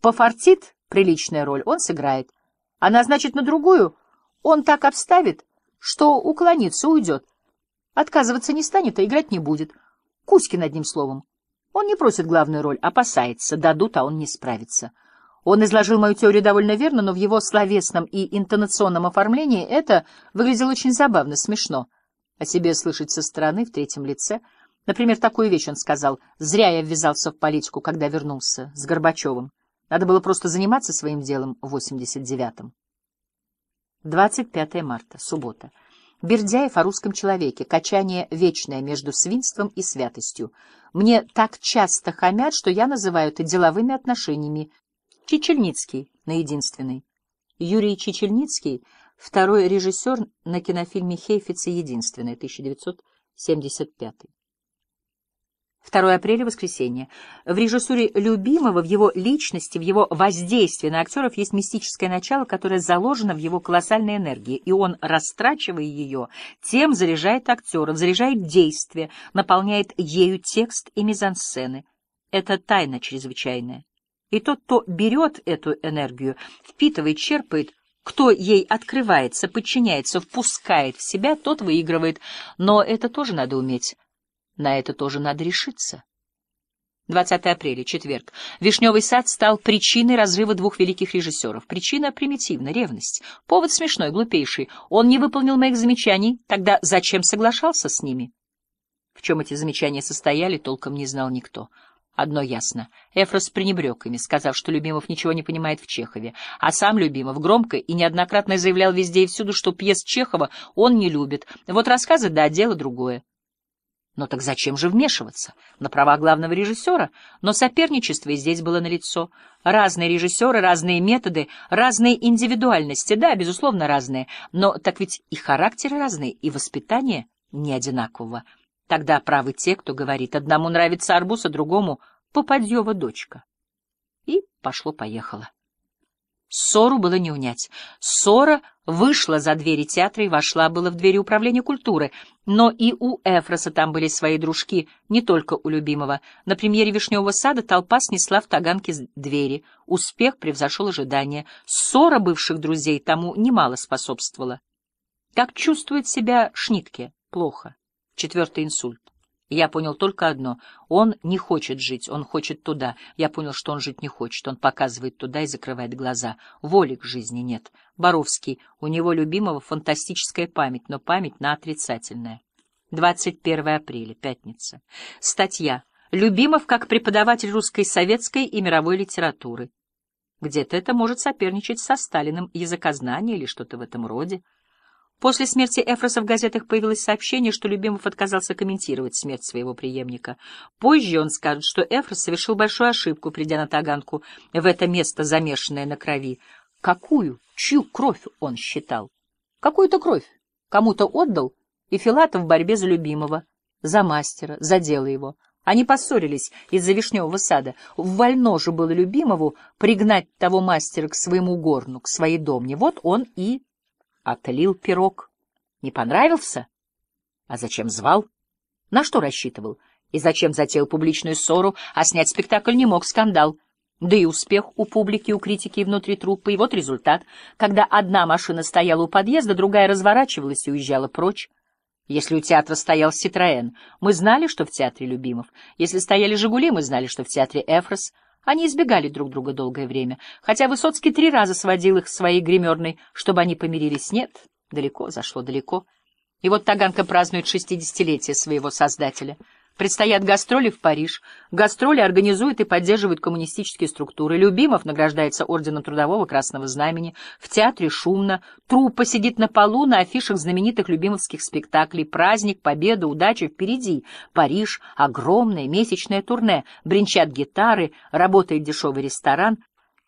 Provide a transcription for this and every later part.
Пофартит приличная роль, он сыграет. А назначит на другую, он так обставит, что уклонится, уйдет. Отказываться не станет, а играть не будет. Кузьки над ним словом. Он не просит главную роль, опасается, дадут, а он не справится. Он изложил мою теорию довольно верно, но в его словесном и интонационном оформлении это выглядело очень забавно, смешно. О себе слышать со стороны, в третьем лице. Например, такую вещь он сказал. «Зря я ввязался в политику, когда вернулся с Горбачевым. Надо было просто заниматься своим делом в 89-м». 25 марта, суббота. Бердяев о русском человеке, качание вечное между свинством и святостью. Мне так часто хамят, что я называю это деловыми отношениями Чечельницкий на единственный. Юрий Чечельницкий — второй режиссер на кинофильме «Хейфица. Единственный» 1975. 2 апреля, воскресенье. В режиссуре Любимого, в его личности, в его воздействии на актеров есть мистическое начало, которое заложено в его колоссальной энергии, и он, растрачивая ее, тем заряжает актеров, заряжает действие, наполняет ею текст и мизансцены. Это тайна чрезвычайная. И тот, кто берет эту энергию, впитывает, черпает, кто ей открывается, подчиняется, впускает в себя, тот выигрывает. Но это тоже надо уметь. На это тоже надо решиться. 20 апреля, четверг. «Вишневый сад» стал причиной разрыва двух великих режиссеров. Причина примитивна — ревность. Повод смешной, глупейший. Он не выполнил моих замечаний, тогда зачем соглашался с ними? В чем эти замечания состояли, толком не знал никто. Одно ясно. Эфрос пренебрег ими, сказав, что Любимов ничего не понимает в Чехове. А сам Любимов громко и неоднократно заявлял везде и всюду, что пьес Чехова он не любит. Вот рассказы, да, дело другое. Но так зачем же вмешиваться? На права главного режиссера. Но соперничество и здесь было налицо. Разные режиссеры, разные методы, разные индивидуальности. Да, безусловно, разные. Но так ведь и характеры разные, и воспитание не одинакового. Тогда правы те, кто говорит, одному нравится арбуз, а другому — попадьева дочка. И пошло-поехало. Ссору было не унять. Ссора вышла за двери театра и вошла было в двери управления культуры. Но и у Эфроса там были свои дружки, не только у любимого. На премьере «Вишневого сада» толпа снесла в таганке двери. Успех превзошел ожидания. Ссора бывших друзей тому немало способствовала. Как чувствует себя Шнитке? Плохо четвертый инсульт. Я понял только одно — он не хочет жить, он хочет туда. Я понял, что он жить не хочет, он показывает туда и закрывает глаза. Воли к жизни нет. Боровский, у него любимого фантастическая память, но память на отрицательная. 21 апреля, пятница. Статья. Любимов как преподаватель русской советской и мировой литературы. Где-то это может соперничать со Сталиным языкознание или что-то в этом роде. После смерти Эфроса в газетах появилось сообщение, что Любимов отказался комментировать смерть своего преемника. Позже он скажет, что Эфрос совершил большую ошибку, придя на Таганку, в это место, замешанное на крови. Какую, чью кровь он считал? Какую-то кровь. Кому-то отдал, и Филатов в борьбе за Любимого, за мастера, за дело его. Они поссорились из-за вишневого сада. Вольно же было Любимову пригнать того мастера к своему горну, к своей домне. Вот он и отлил пирог. Не понравился? А зачем звал? На что рассчитывал? И зачем затеял публичную ссору, а снять спектакль не мог, скандал? Да и успех у публики, у критики и внутри труппы. И вот результат. Когда одна машина стояла у подъезда, другая разворачивалась и уезжала прочь. Если у театра стоял «Ситроэн», мы знали, что в театре Любимов. Если стояли «Жигули», мы знали, что в театре «Эфрос». Они избегали друг друга долгое время, хотя Высоцкий три раза сводил их в своей гримерной, чтобы они помирились. Нет, далеко, зашло далеко. И вот Таганка празднует шестидесятилетие своего создателя — Предстоят гастроли в Париж. Гастроли организуют и поддерживают коммунистические структуры. Любимов награждается орденом Трудового Красного Знамени. В театре шумно. Труппа сидит на полу на афишах знаменитых любимовских спектаклей. Праздник, победа, удача впереди. Париж, огромное месячное турне. Бринчат гитары, работает дешевый ресторан.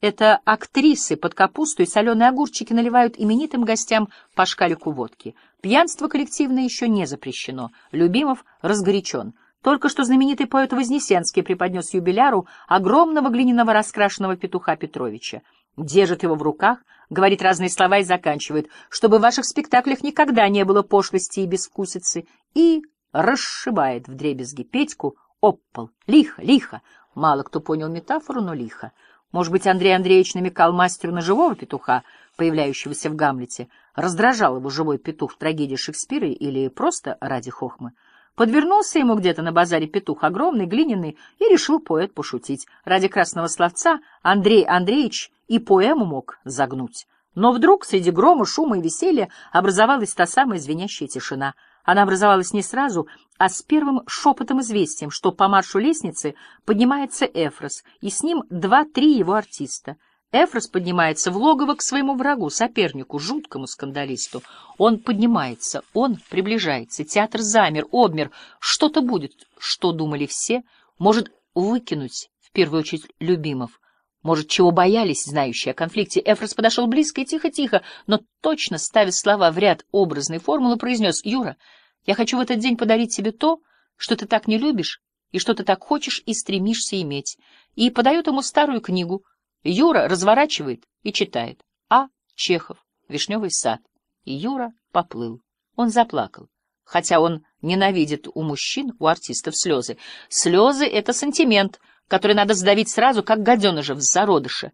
Это актрисы под капусту и соленые огурчики наливают именитым гостям по шкалику водки. Пьянство коллективное еще не запрещено. Любимов разгорячен. Только что знаменитый поэт Вознесенский преподнес юбиляру огромного глиняного раскрашенного петуха Петровича. Держит его в руках, говорит разные слова и заканчивает, чтобы в ваших спектаклях никогда не было пошлости и безвкусицы, и расшибает вдребезги Петьку об пол. Лихо, лихо. Мало кто понял метафору, но лихо. Может быть, Андрей Андреевич намекал мастеру на живого петуха, появляющегося в Гамлете, раздражал его живой петух в трагедии Шекспира или просто ради хохмы. Подвернулся ему где-то на базаре петух огромный, глиняный, и решил поэт пошутить. Ради красного словца Андрей Андреевич и поэму мог загнуть. Но вдруг среди грома, шума и веселья образовалась та самая звенящая тишина. Она образовалась не сразу, а с первым шепотом известием, что по маршу лестницы поднимается Эфрос, и с ним два-три его артиста — Эфрос поднимается в логово к своему врагу, сопернику, жуткому скандалисту. Он поднимается, он приближается, театр замер, обмер, что-то будет, что думали все, может выкинуть, в первую очередь, любимов, может, чего боялись, знающие о конфликте. Эфрос подошел близко и тихо-тихо, но точно, ставя слова в ряд образной формулы, произнес, «Юра, я хочу в этот день подарить тебе то, что ты так не любишь и что ты так хочешь и стремишься иметь». И подает ему старую книгу — Юра разворачивает и читает. А. Чехов. Вишневый сад. И Юра поплыл. Он заплакал. Хотя он ненавидит у мужчин, у артистов слезы. Слезы — это сантимент, который надо сдавить сразу, как гаденыша в зародыше.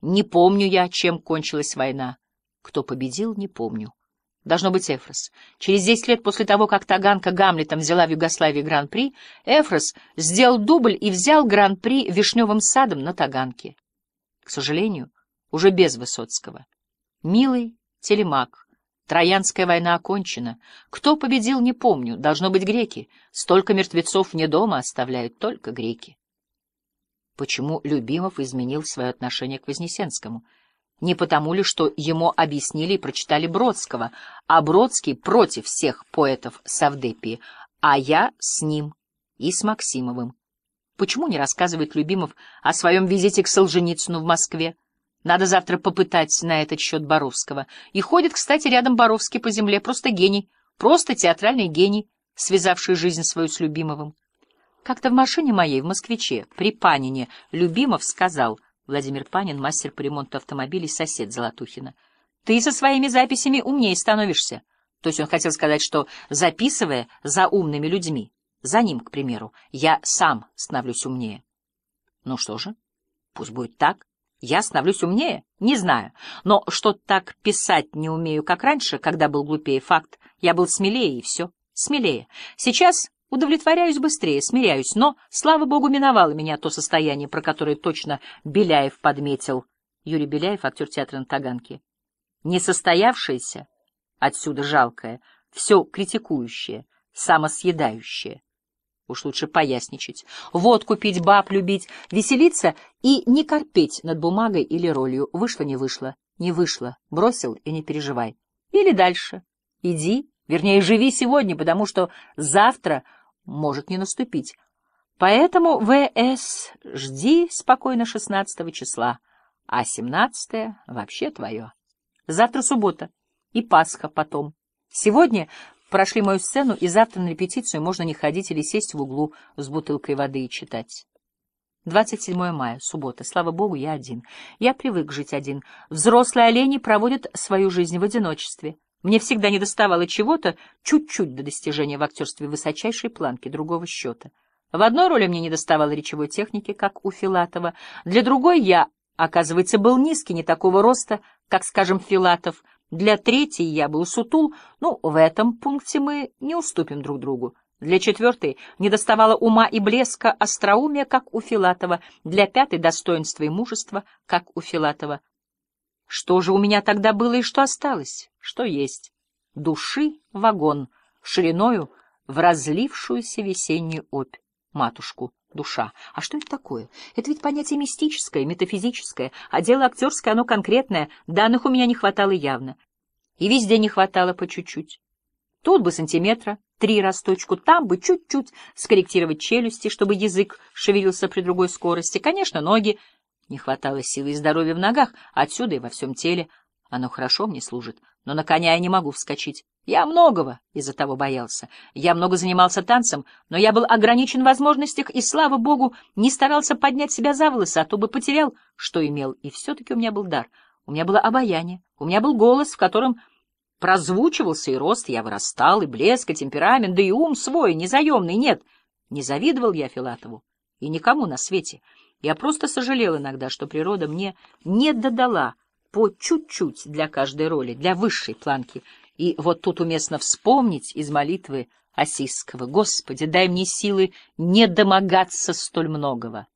Не помню я, чем кончилась война. Кто победил, не помню. Должно быть Эфрос. Через десять лет после того, как Таганка Гамлетом взяла в Югославии Гран-при, Эфрос сделал дубль и взял Гран-при Вишневым садом на Таганке к сожалению, уже без Высоцкого. Милый телемак. Троянская война окончена. Кто победил, не помню. Должно быть греки. Столько мертвецов вне дома оставляют только греки. Почему Любимов изменил свое отношение к Вознесенскому? Не потому ли, что ему объяснили и прочитали Бродского, а Бродский против всех поэтов Савдепии, а я с ним и с Максимовым. Почему не рассказывает Любимов о своем визите к Солженицыну в Москве? Надо завтра попытать на этот счет Боровского. И ходит, кстати, рядом Боровский по земле, просто гений, просто театральный гений, связавший жизнь свою с Любимовым. Как-то в машине моей в «Москвиче» при Панине Любимов сказал, Владимир Панин, мастер по ремонту автомобилей, сосед Золотухина, «Ты со своими записями умнее становишься». То есть он хотел сказать, что записывая за умными людьми, за ним, к примеру, я сам становлюсь умнее. Ну что же, пусть будет так. Я становлюсь умнее? Не знаю. Но что так писать не умею, как раньше, когда был глупее факт. Я был смелее, и все. Смелее. Сейчас удовлетворяюсь быстрее, смиряюсь, но, слава богу, миновало меня то состояние, про которое точно Беляев подметил. Юрий Беляев, актер театра на Таганке. Несостоявшееся, отсюда жалкое, все критикующее, самосъедающее. Уж лучше поясничать. Водку пить, баб любить, веселиться и не корпеть над бумагой или ролью. Вышло, не вышло, не вышло. Бросил и не переживай. Или дальше. Иди, вернее, живи сегодня, потому что завтра может не наступить. Поэтому, ВС, жди спокойно 16 числа, а 17 вообще твое. Завтра суббота и Пасха потом. Сегодня Прошли мою сцену, и завтра на репетицию можно не ходить или сесть в углу с бутылкой воды и читать. 27 мая, суббота. Слава богу, я один. Я привык жить один. Взрослые олени проводят свою жизнь в одиночестве. Мне всегда недоставало чего-то чуть-чуть до достижения в актерстве высочайшей планки другого счета. В одной роли мне недоставало речевой техники, как у Филатова. Для другой я, оказывается, был низкий, не такого роста, как, скажем, Филатов, для третьей я был сутул, ну, в этом пункте мы не уступим друг другу. Для четвертой недоставало ума и блеска, остроумия, как у Филатова. Для пятой — достоинства и мужества, как у Филатова. Что же у меня тогда было и что осталось? Что есть? Души вагон, шириною в разлившуюся весеннюю опь, матушку душа. А что это такое? Это ведь понятие мистическое, метафизическое, а дело актерское, оно конкретное, данных у меня не хватало явно. И везде не хватало по чуть-чуть. Тут бы сантиметра, три росточку, там бы чуть-чуть скорректировать челюсти, чтобы язык шевелился при другой скорости. Конечно, ноги. Не хватало силы и здоровья в ногах, отсюда и во всем теле. Оно хорошо мне служит, но на коня я не могу вскочить. Я многого из-за того боялся. Я много занимался танцем, но я был ограничен в возможностях и, слава богу, не старался поднять себя за волосы, а то бы потерял, что имел. И все-таки у меня был дар. У меня было обаяние, у меня был голос, в котором прозвучивался и рост, я вырастал, и блеск, и темперамент, да и ум свой, незаемный, нет. Не завидовал я Филатову и никому на свете. Я просто сожалел иногда, что природа мне не додала по чуть-чуть для каждой роли, для высшей планки. И вот тут уместно вспомнить из молитвы Осиского. «Господи, дай мне силы не домогаться столь многого».